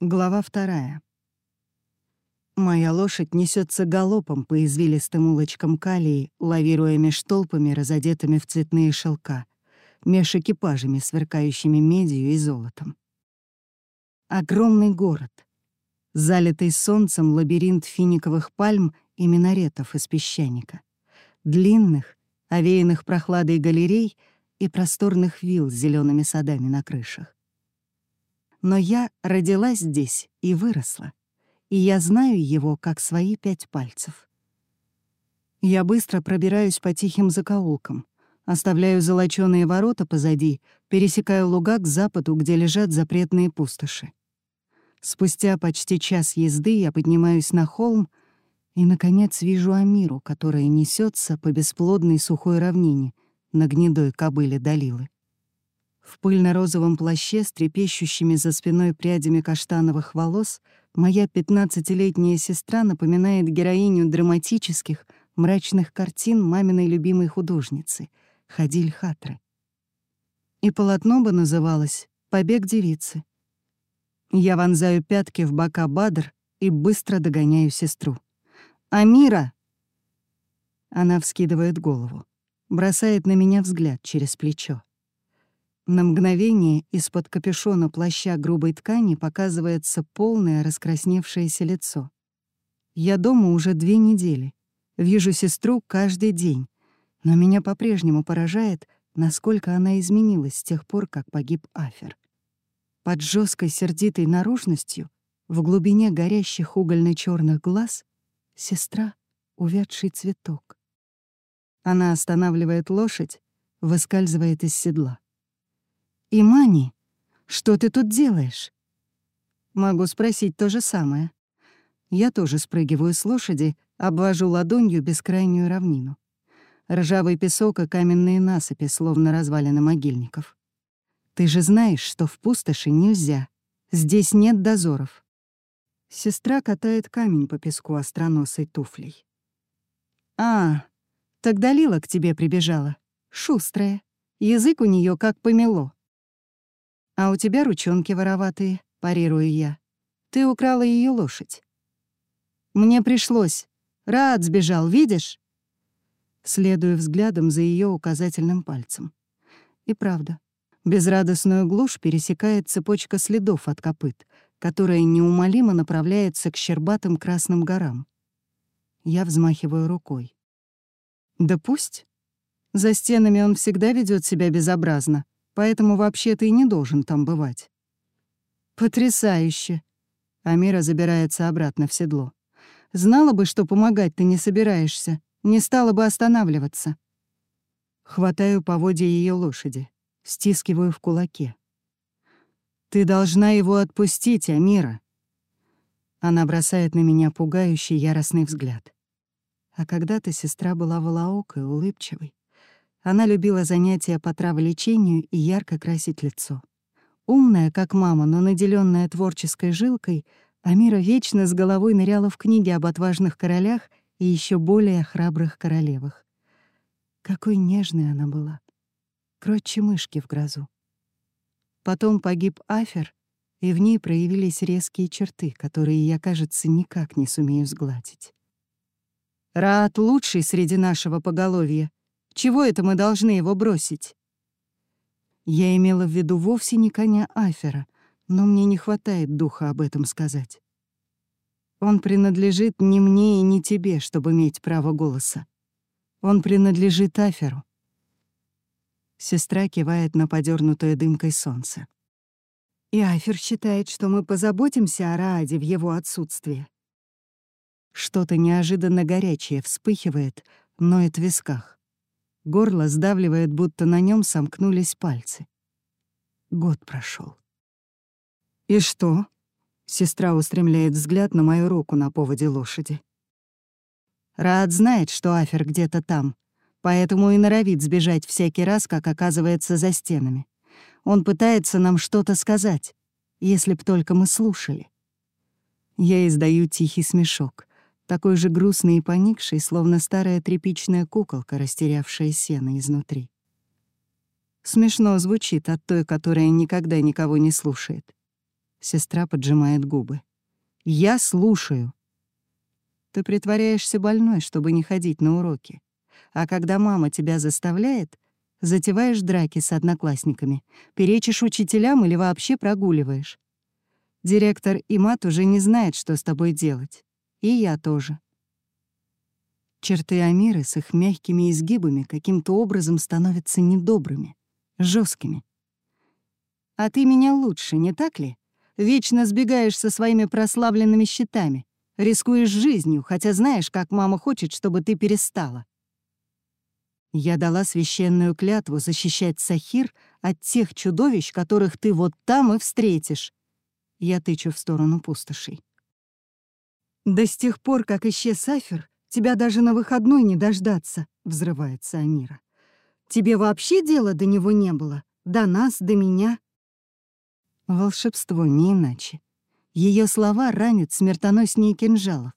Глава вторая. Моя лошадь несется галопом по извилистым улочкам Калии, лавируя меж толпами, разодетыми в цветные шелка, меж экипажами, сверкающими медью и золотом. Огромный город. Залитый солнцем лабиринт финиковых пальм и минаретов из песчаника. Длинных, овеянных прохладой галерей и просторных вилл с зелеными садами на крышах. Но я родилась здесь и выросла и я знаю его как свои пять пальцев. Я быстро пробираюсь по тихим закоулкам, оставляю золочёные ворота позади, пересекаю луга к западу, где лежат запретные пустоши. Спустя почти час езды я поднимаюсь на холм и, наконец, вижу Амиру, которая несется по бесплодной сухой равнине на гнедой кобыле Далилы. В пыльно-розовом плаще с трепещущими за спиной прядями каштановых волос моя пятнадцатилетняя сестра напоминает героиню драматических, мрачных картин маминой любимой художницы Хадиль Хатры. И полотно бы называлось «Побег девицы». Я вонзаю пятки в бока Бадр и быстро догоняю сестру. «Амира!» Она вскидывает голову, бросает на меня взгляд через плечо. На мгновение из-под капюшона плаща грубой ткани показывается полное раскрасневшееся лицо. Я дома уже две недели. Вижу сестру каждый день. Но меня по-прежнему поражает, насколько она изменилась с тех пор, как погиб Афер. Под жесткой сердитой наружностью, в глубине горящих угольно черных глаз, сестра — увядший цветок. Она останавливает лошадь, выскальзывает из седла. «Имани, что ты тут делаешь?» Могу спросить то же самое. Я тоже спрыгиваю с лошади, обвожу ладонью бескрайнюю равнину. Ржавый песок и каменные насыпи, словно развалины могильников. Ты же знаешь, что в пустоши нельзя. Здесь нет дозоров. Сестра катает камень по песку остроносой туфлей. «А, тогда Лила к тебе прибежала. Шустрая. Язык у нее как помело. «А у тебя ручонки вороватые», — парирую я. «Ты украла ее лошадь». «Мне пришлось. Рад сбежал, видишь?» Следую взглядом за ее указательным пальцем. И правда, безрадостную глушь пересекает цепочка следов от копыт, которая неумолимо направляется к щербатым красным горам. Я взмахиваю рукой. «Да пусть. За стенами он всегда ведет себя безобразно, поэтому вообще ты и не должен там бывать». «Потрясающе!» Амира забирается обратно в седло. «Знала бы, что помогать ты не собираешься, не стала бы останавливаться». Хватаю поводья ее лошади, стискиваю в кулаке. «Ты должна его отпустить, Амира!» Она бросает на меня пугающий яростный взгляд. А когда-то сестра была волоокой, улыбчивой. Она любила занятия по траволечению и ярко красить лицо. Умная, как мама, но наделенная творческой жилкой, Амира вечно с головой ныряла в книги об отважных королях и еще более храбрых королевах. Какой нежной она была. Кротче мышки в грозу. Потом погиб Афер, и в ней проявились резкие черты, которые я, кажется, никак не сумею сгладить. Раат лучший среди нашего поголовья, чего это мы должны его бросить? Я имела в виду вовсе не коня Афера, но мне не хватает духа об этом сказать. Он принадлежит не мне и не тебе, чтобы иметь право голоса. Он принадлежит Аферу. Сестра кивает на подернутое дымкой солнце. И Афер считает, что мы позаботимся о Рааде в его отсутствие. Что-то неожиданно горячее вспыхивает, ноет в висках. Горло сдавливает, будто на нем сомкнулись пальцы. Год прошел. «И что?» — сестра устремляет взгляд на мою руку на поводе лошади. Рад знает, что Афер где-то там, поэтому и норовит сбежать всякий раз, как оказывается за стенами. Он пытается нам что-то сказать, если б только мы слушали. Я издаю тихий смешок такой же грустный и поникший, словно старая тряпичная куколка, растерявшая сено изнутри. Смешно звучит от той, которая никогда никого не слушает. Сестра поджимает губы. «Я слушаю». Ты притворяешься больной, чтобы не ходить на уроки. А когда мама тебя заставляет, затеваешь драки с одноклассниками, перечишь учителям или вообще прогуливаешь. Директор и мат уже не знают, что с тобой делать. И я тоже. Черты Амиры с их мягкими изгибами каким-то образом становятся недобрыми, жесткими. «А ты меня лучше, не так ли? Вечно сбегаешь со своими прославленными щитами, рискуешь жизнью, хотя знаешь, как мама хочет, чтобы ты перестала. Я дала священную клятву защищать Сахир от тех чудовищ, которых ты вот там и встретишь. Я тычу в сторону пустошей. До с тех пор, как исчез Сафир, тебя даже на выходной не дождаться, взрывается Амира. Тебе вообще дела до него не было? До нас, до меня? Волшебство не иначе. Ее слова ранят смертоноснее кинжалов.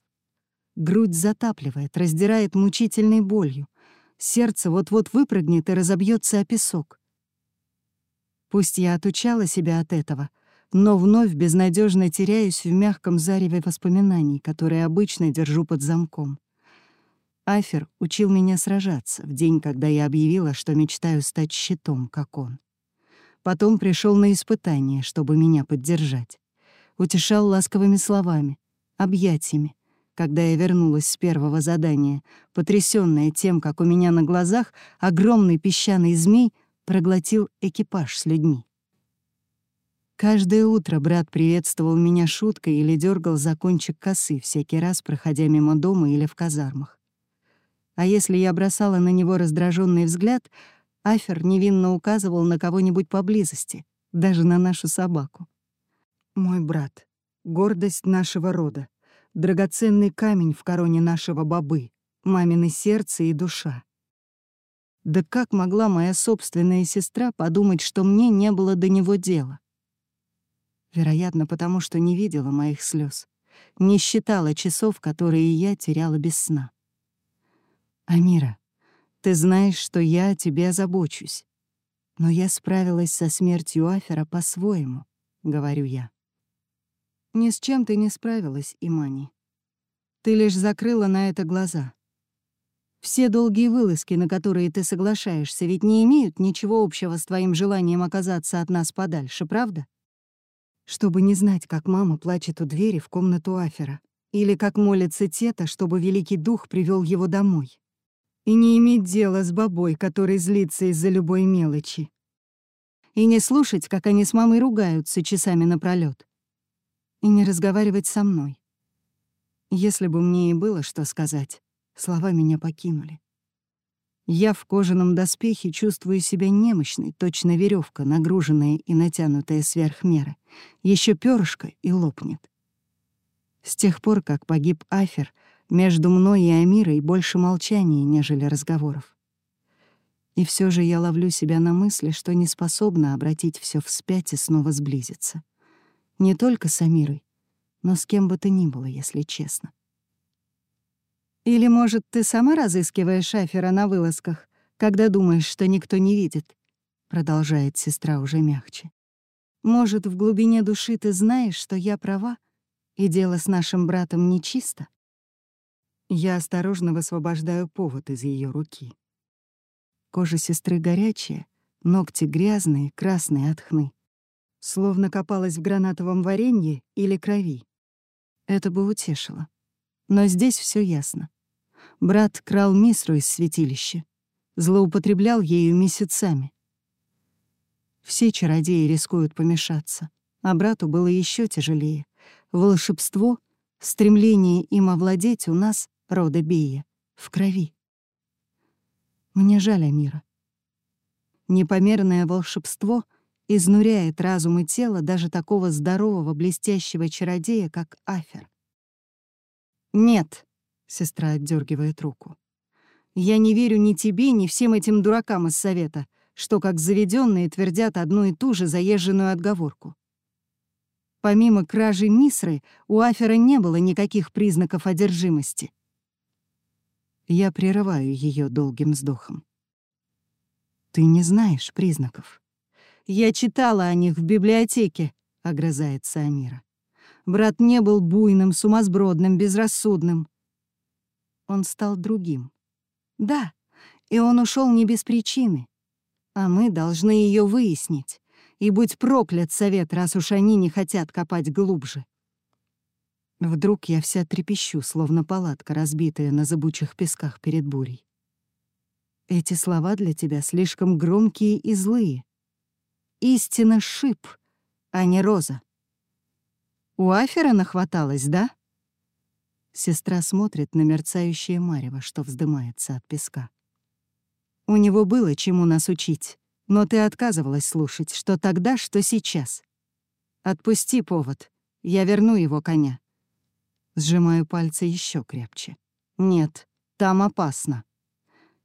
Грудь затапливает, раздирает мучительной болью. Сердце вот-вот выпрыгнет и разобьется о песок. Пусть я отучала себя от этого, но вновь безнадежно теряюсь в мягком зареве воспоминаний, которые обычно держу под замком. Афер учил меня сражаться в день, когда я объявила, что мечтаю стать щитом, как он. Потом пришел на испытание, чтобы меня поддержать. Утешал ласковыми словами, объятиями, когда я вернулась с первого задания, потрясённая тем, как у меня на глазах огромный песчаный змей проглотил экипаж с людьми. Каждое утро брат приветствовал меня шуткой или дергал за кончик косы, всякий раз проходя мимо дома или в казармах. А если я бросала на него раздраженный взгляд, Афер невинно указывал на кого-нибудь поблизости, даже на нашу собаку. «Мой брат, гордость нашего рода, драгоценный камень в короне нашего бобы, мамины сердце и душа. Да как могла моя собственная сестра подумать, что мне не было до него дела? Вероятно, потому что не видела моих слез, не считала часов, которые я теряла без сна. «Амира, ты знаешь, что я о тебе озабочусь. Но я справилась со смертью Афера по-своему», — говорю я. Ни с чем ты не справилась, Имани. Ты лишь закрыла на это глаза. Все долгие вылазки, на которые ты соглашаешься, ведь не имеют ничего общего с твоим желанием оказаться от нас подальше, правда? Чтобы не знать, как мама плачет у двери в комнату Афера, или как молится Тета, чтобы Великий Дух привел его домой. И не иметь дела с бабой, который злится из-за любой мелочи. И не слушать, как они с мамой ругаются часами напролёт и не разговаривать со мной. Если бы мне и было что сказать, слова меня покинули. Я в кожаном доспехе чувствую себя немощной, точно веревка, нагруженная и натянутая сверх меры. Еще перышко и лопнет. С тех пор, как погиб Афер, между мной и Амирой больше молчания, нежели разговоров. И все же я ловлю себя на мысли, что не способна обратить все вспять и снова сблизиться. Не только с Амирой, но с кем бы то ни было, если честно. Или, может, ты сама разыскиваешь Афера на вылазках, когда думаешь, что никто не видит? Продолжает сестра уже мягче. Может, в глубине души ты знаешь, что я права, и дело с нашим братом нечисто? Я осторожно высвобождаю повод из ее руки. Кожа сестры горячая, ногти грязные, красные от хны словно копалась в гранатовом варенье или крови. Это бы утешило. Но здесь все ясно. Брат крал мисру из святилища, злоупотреблял ею месяцами. Все чародеи рискуют помешаться, а брату было еще тяжелее. Волшебство, стремление им овладеть у нас, рода Бия, в крови. Мне жаль Амира. Непомерное волшебство — изнуряет разум и тело даже такого здорового, блестящего чародея, как Афер. «Нет», — сестра отдергивает руку. «Я не верю ни тебе, ни всем этим дуракам из совета, что как заведенные твердят одну и ту же заезженную отговорку. Помимо кражи Мисры, у Афера не было никаких признаков одержимости. Я прерываю ее долгим вздохом. Ты не знаешь признаков. Я читала о них в библиотеке», — огрызается Амира. «Брат не был буйным, сумасбродным, безрассудным. Он стал другим. Да, и он ушел не без причины. А мы должны ее выяснить. И будь проклят совет, раз уж они не хотят копать глубже. Вдруг я вся трепещу, словно палатка, разбитая на зыбучих песках перед бурей. Эти слова для тебя слишком громкие и злые. Истина — шип, а не роза. У Афера нахваталось, да? Сестра смотрит на мерцающее марево, что вздымается от песка. У него было чему нас учить, но ты отказывалась слушать, что тогда, что сейчас. Отпусти повод, я верну его коня. Сжимаю пальцы еще крепче. Нет, там опасно.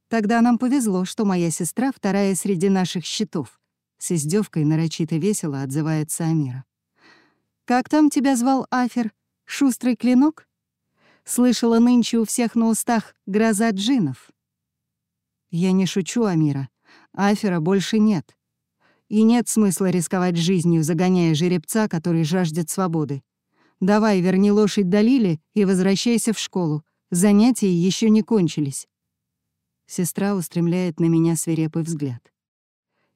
Тогда нам повезло, что моя сестра вторая среди наших щитов. С издевкой нарочито весело отзывается Амира. «Как там тебя звал Афер? Шустрый клинок?» Слышала нынче у всех на устах «гроза джинов». Я не шучу, Амира. Афера больше нет. И нет смысла рисковать жизнью, загоняя жеребца, который жаждет свободы. Давай, верни лошадь Далиле и возвращайся в школу. Занятия еще не кончились. Сестра устремляет на меня свирепый взгляд.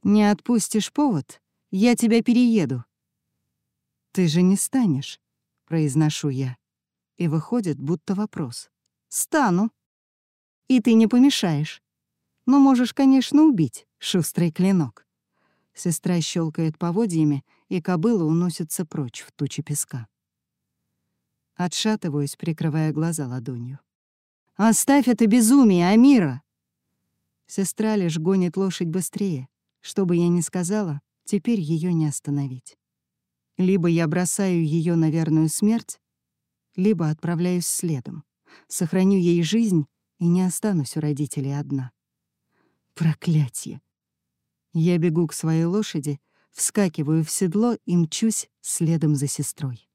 «Не отпустишь повод? Я тебя перееду». «Ты же не станешь», — произношу я. И выходит, будто вопрос. «Стану. И ты не помешаешь. Но можешь, конечно, убить, шустрый клинок». Сестра щелкает поводьями, и кобыла уносится прочь в тучи песка. Отшатываюсь, прикрывая глаза ладонью. «Оставь это безумие, Амира!» Сестра лишь гонит лошадь быстрее. Что бы я ни сказала, теперь ее не остановить. Либо я бросаю ее на верную смерть, либо отправляюсь следом, сохраню ей жизнь и не останусь у родителей одна. Проклятье! Я бегу к своей лошади, вскакиваю в седло и мчусь следом за сестрой.